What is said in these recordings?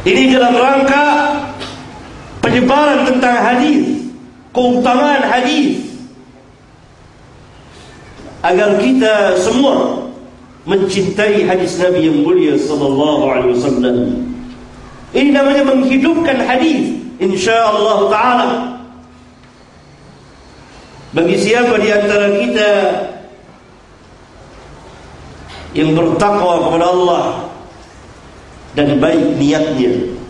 Ini dalam rangka penyebaran tentang hadis, keutamaan hadis. Agar kita semua mencintai hadis Nabi yang mulia sallallahu alaihi wasallam. Ini namanya menghidupkan hadis insyaallah taala. Bagi siapa di antara kita yang bertakwa kepada Allah dan baik niatnya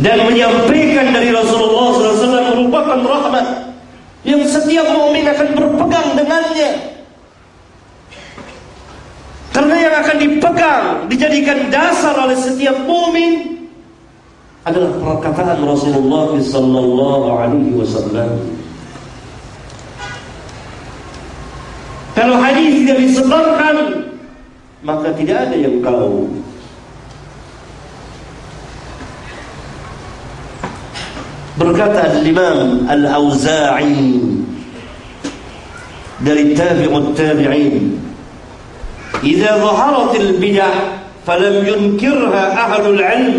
dan menyampaikan dari Rasulullah SAW merupakan rahmat yang setiap mukmin akan berpegang dengannya. Karena yang akan dipegang, dijadikan dasar oleh setiap mukmin adalah perkataan Rasulullah sallallahu alaihi wasallam. Kalau hadis tidak disebarkan, maka tidak ada yang tahu. Berkata Al-Imam Al-Auza'i dari tabi'ut tabi'in, "Idza zaharat al-bid'ah falam yunkirha ahlul 'ilm"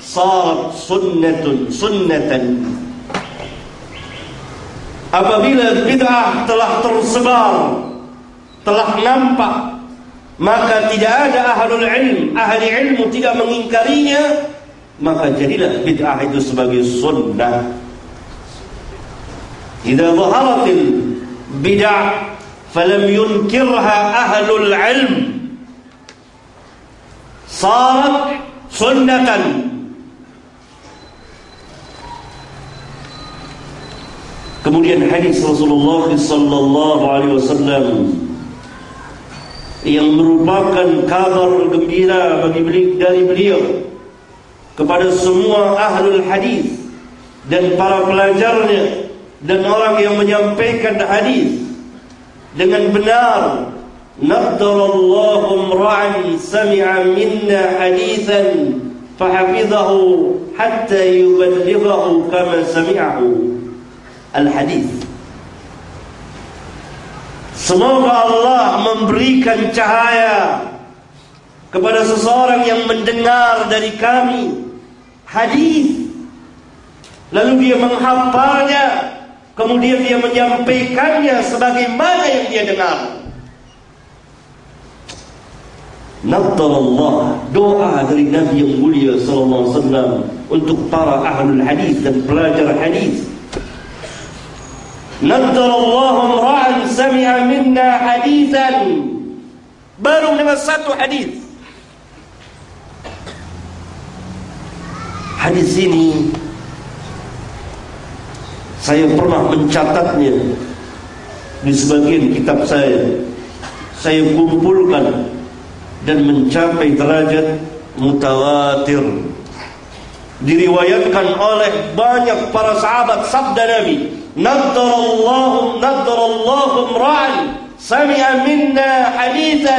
صارت سنة سنة apabila bid'ah telah tersebar telah nampak maka tidak ada ahlul ilm ahli ilmu tidak mengingkarinya maka jadilah bid'ah itu sebagai sunnah. Idza zaharatil bid'ah falam yunkirha ahlul ilm sarat sunnatan. Kemudian hadis Rasulullah sallallahu alaihi wasallam. Yang merupakan kabar gembira bagi beliau dari beliau kepada semua ahlul hadis dan para pelajarnya dan orang yang menyampaikan hadis dengan benar nadarallahu ra'an sami'a minna hadithan fahafidhahu hatta yuballighahu kama sami'ahu al-hadis. Semoga Allah memberikan cahaya kepada seseorang yang mendengar dari kami hadis. Lalu dia menghafalnya kemudian dia menyampaikannya sebagaimana yang dia dengar. Nabdalallah doa dari Nabi yang mulia sallallahu alaihi wasallam untuk para ahli hadis dan pelajar hadis. Nabdalallahu ra'a sami'a minna hadithan. Baru lewat satu hadis. Hadis ini saya pernah mencatatnya di sebagian kitab saya. Saya kumpulkan dan mencapai derajat mutawatir. Diriwayatkan oleh banyak para sahabat sabda Nabi. نذر الله نذر الله امرأ سمع منا حديثا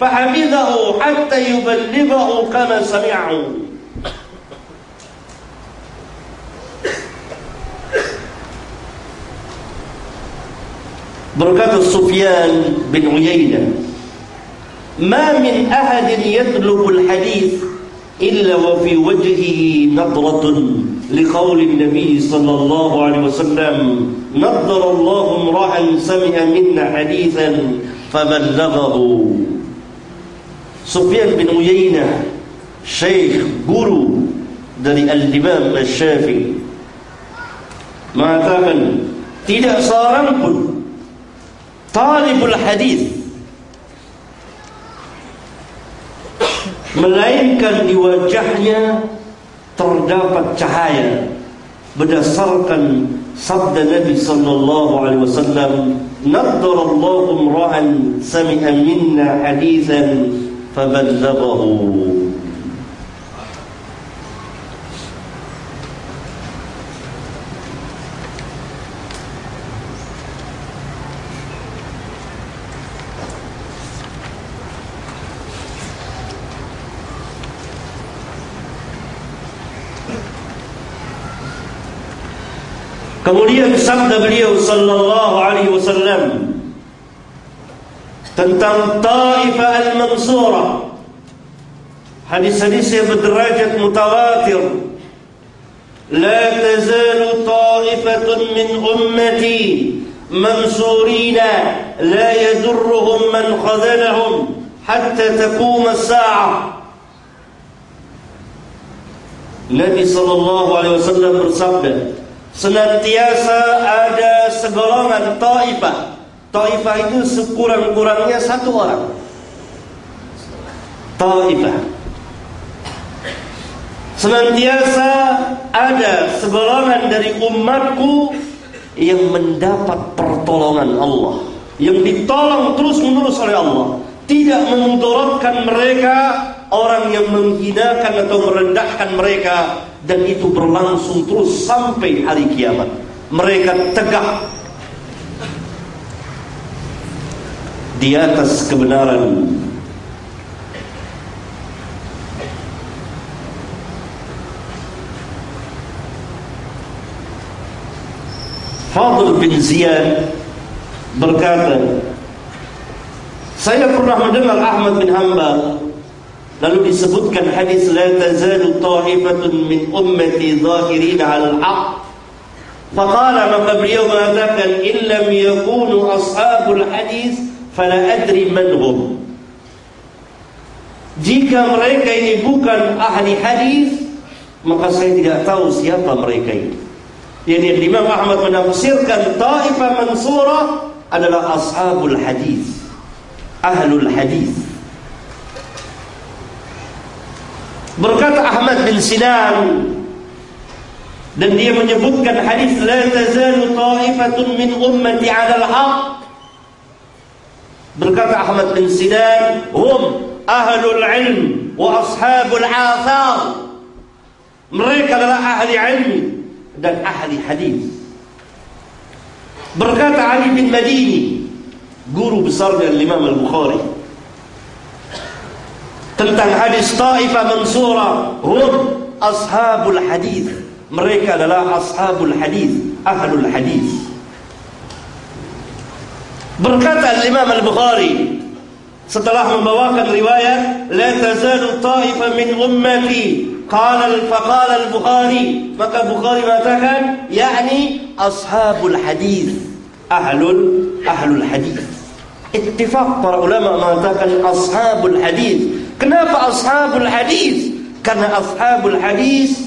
فحفظه حتى يبلغه كما سمعه. بركات سفيان بن عيينة ما من أحد يطلب الحديث إلا وفي وجهه نظرة لقول النبي صلى الله عليه وسلم نظر الله امرا سمع منا حديثا فبلغه. سفيان بن عيينة شيخ جورو dari Al-Imam Al-Shafi mengatakan tidak طالب الحديث melainkan di wajahnya terdapat cahaya berdasarkan sabda Nabi sallallahu alaihi wasallam nadarallahu imra'an sami'a minna hadithan faballaghahu Kemudian sabda beliau sallallahu alaihi wasallam tentang Taifah al-Mansurah. Hadis-hadis yang berderajat mutawatir. La tazalu ta'ifatun min ummati mansurina la yadurruhum man khadalahum hatta taqum as-sa'ah. Nabi sallallahu alaihi wasallam bersabda, senantiasa ada segolongan taifah. Taifah itu sekurang-kurangnya satu orang. Taifah. Senantiasa ada segolongan dari umatku yang mendapat pertolongan Allah, yang ditolong terus-menerus oleh Allah, tidak memudaratkan mereka orang yang menghinakan atau merendahkan mereka dan itu berlangsung terus sampai hari kiamat. Mereka tegak di atas kebenaran. Fadl bin Ziyad berkata, saya pernah mendengar Ahmad bin Hanbal Lalu disebutkan hadis la tazalu ta'ifatun min ummati zahirin 'ala al-haq. Faqala maka beliau mengatakan illam yakunu ashabul hadis fala adri man hum. Jika mereka ini bukan ahli hadis maka saya tidak tahu siapa mereka ini. Yani Imam Ahmad menafsirkan ta'ifah mansurah adalah ashabul hadis. Ahlul hadis. Berkata Ahmad bin Sinan dan dia menyebutkan hadis la tazalu ta'ifatun min ummati 'ala al-haq. Berkata Ahmad bin Sinan, hum ahlul ilm wa ashabul athar. Mereka adalah ahli ilmu dan ahli hadis. Berkata Ali bin Madini, guru besarnya Imam Al-Bukhari, tentang hadis Taifah Mansura hum ashabul hadis mereka adalah ashabul hadis ahlul hadis berkata Imam Al-Bukhari setelah membawakan riwayat la tazalu taifah min ummati qala al-faqala al-Bukhari maka Bukhari mengatakan yakni ashabul hadis ahlul ahlul hadis ittifaq para ulama mengatakan ashabul hadis Kenapa ashabul hadis? Karena ashabul hadis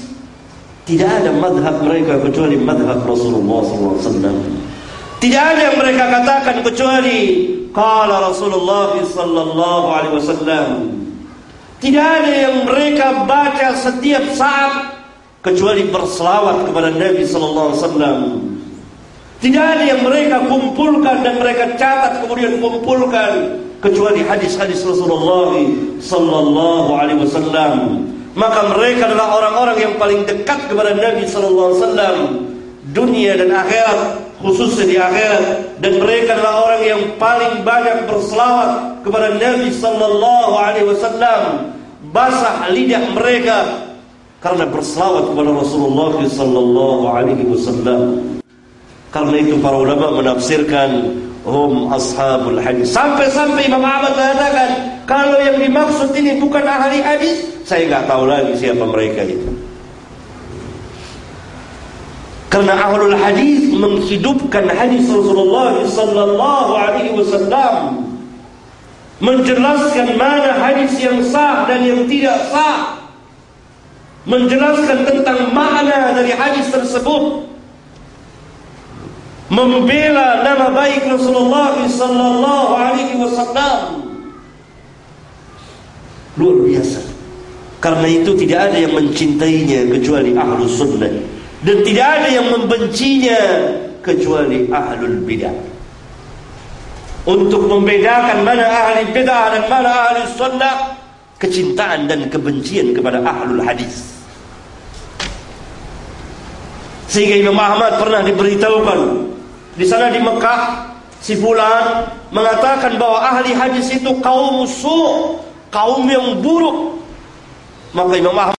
tidak ada madhab mereka kecuali madhab Rasulullah SAW. Tidak ada yang mereka katakan kecuali kala Rasulullah sallallahu alaihi wasallam. Tidak ada yang mereka baca setiap saat kecuali berselawat kepada Nabi sallallahu alaihi wasallam. Tidak ada yang mereka kumpulkan dan mereka catat kemudian kumpulkan kecuali hadis-hadis Rasulullah sallallahu alaihi wasallam. Maka mereka adalah orang-orang yang paling dekat kepada Nabi sallallahu alaihi wasallam. Dunia dan akhirat khususnya di akhirat. Dan mereka adalah orang yang paling banyak berselawat kepada Nabi sallallahu alaihi wasallam. Basah lidah mereka karena berselawat kepada Rasulullah sallallahu alaihi wasallam karena itu para ulama menafsirkan hum ashabul hadis. Sampai-sampai Imam Ahmad mengatakan, kalau yang dimaksud ini bukan ahli hadis, saya nggak tahu lagi siapa mereka itu. Karena ahlul hadis menghidupkan hadis Rasulullah sallallahu alaihi wasallam menjelaskan mana hadis yang sah dan yang tidak sah menjelaskan tentang makna dari hadis tersebut membela nama baik Rasulullah sallallahu alaihi wasallam. Luar biasa. Karena itu tidak ada yang mencintainya kecuali ahlu sunnah. Dan tidak ada yang membencinya kecuali ahlul bidah. Untuk membedakan mana ahli bidah dan mana ahli sunnah kecintaan dan kebencian kepada ahlul hadis. Sehingga Imam Ahmad pernah diberitahukan di sana di Mekah si fulan mengatakan bahwa ahli hadis itu kaum musuh, kaum yang buruk. Maka Imam Ahmad